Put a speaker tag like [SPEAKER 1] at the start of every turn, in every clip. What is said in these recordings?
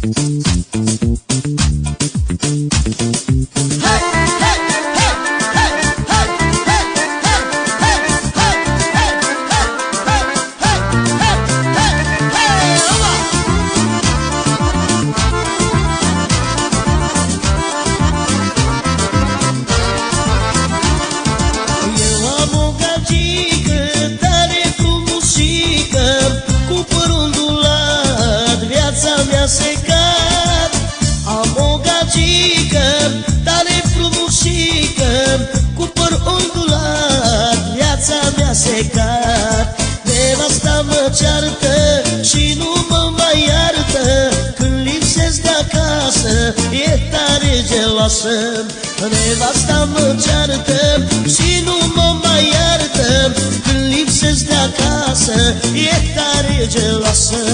[SPEAKER 1] Eu viața mea secat. Am o gagică tare frumușică Cu păr ondulat, viața mea secat. Nevasta mă ceartă și nu mă mai iartă Când lipsesc de acasă, e tare geloasă. Nevasta mă ceartă și nu mă mai iartă Când lipsesc de acasă, e tare geloasă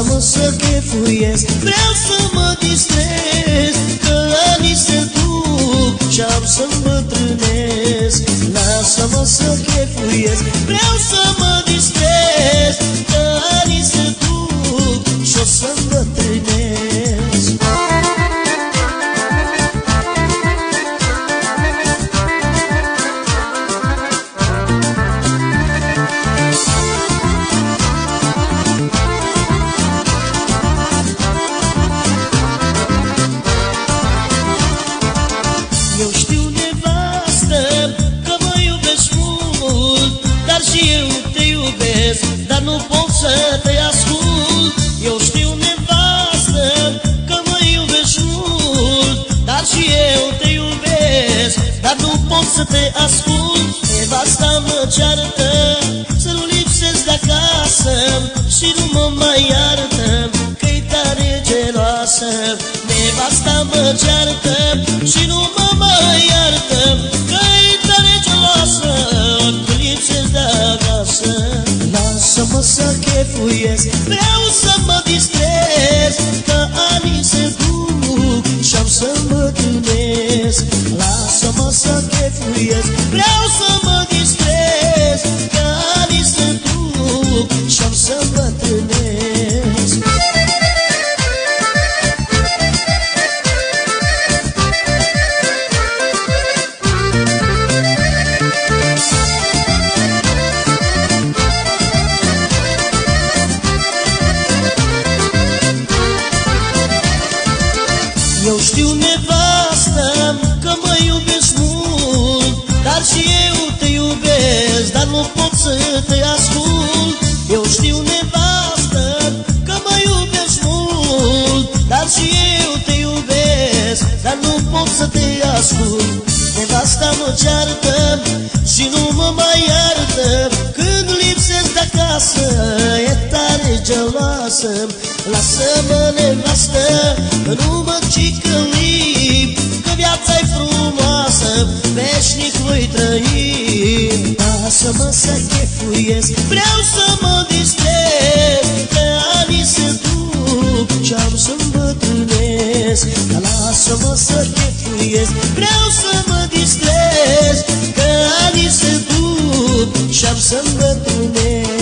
[SPEAKER 1] Lasă-mă să chefuiesc, vreau să mă distrez Că anii se duc și am să îmbătrânesc. Lasă-mă să chefuiesc, vreau să mă distrez să te ascult. Nevasta mă ceartă, să nu lipsesc de acasă Și nu mă mai iartă, că-i tare geloasă. Nevasta mă ceartă și nu mă mai iartă Că-i tare geloasă, că lipsesc de acasă Lasă-mă să chefuiesc, vreau să mă distrez Că anii se duc și-am să mă chefuiesc, vreau să mă distrez Că anii se duc și-am să mă tânesc Eu știu, nevastă, iubesc, dar nu pot să te ascult. Eu știu, nevastă, că mă iubești mult Dar și eu te iubesc, dar nu pot să te ascult. Nevasta mă ceartă și nu mă mai iartă Când lipsesc de acasă, e tare geloasă. Lasă-mă, nevastă, nu mă cicăli chefuiesc, vreau să mă distrez Că anii se duc și am să îmbătrânesc. Lasă-mă să chefuiesc, vreau să mă distrez Că anii se duc și am să îmbătrânesc